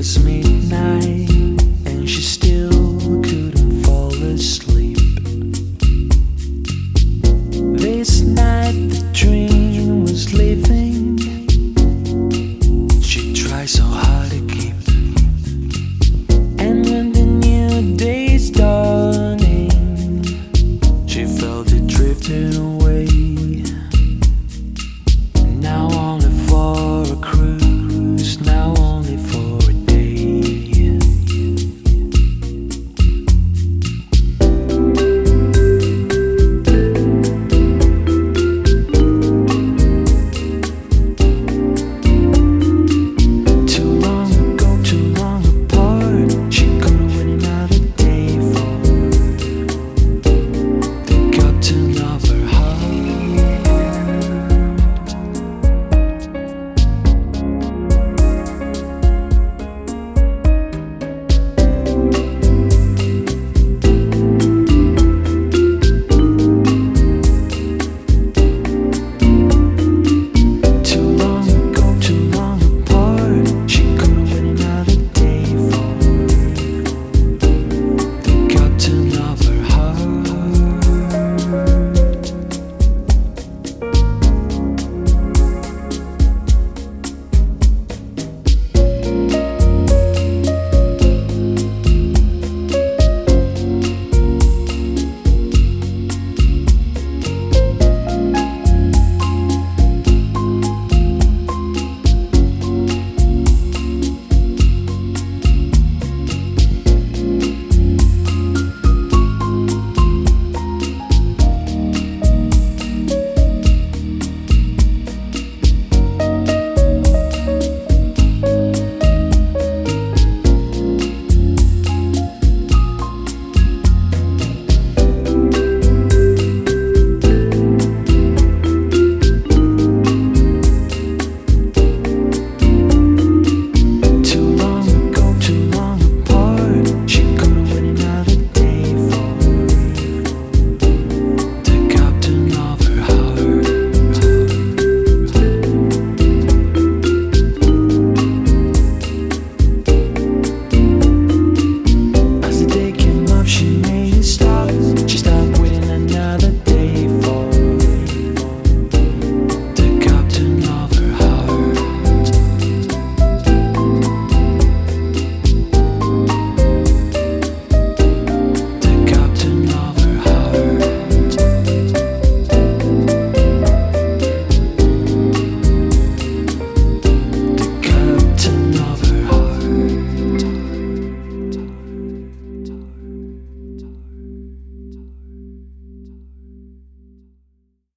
It's midnight and she still couldn't fall asleep. This night the dream was leaving. She tried so hard to keep. And when the new day's dawning, she felt it drifting away.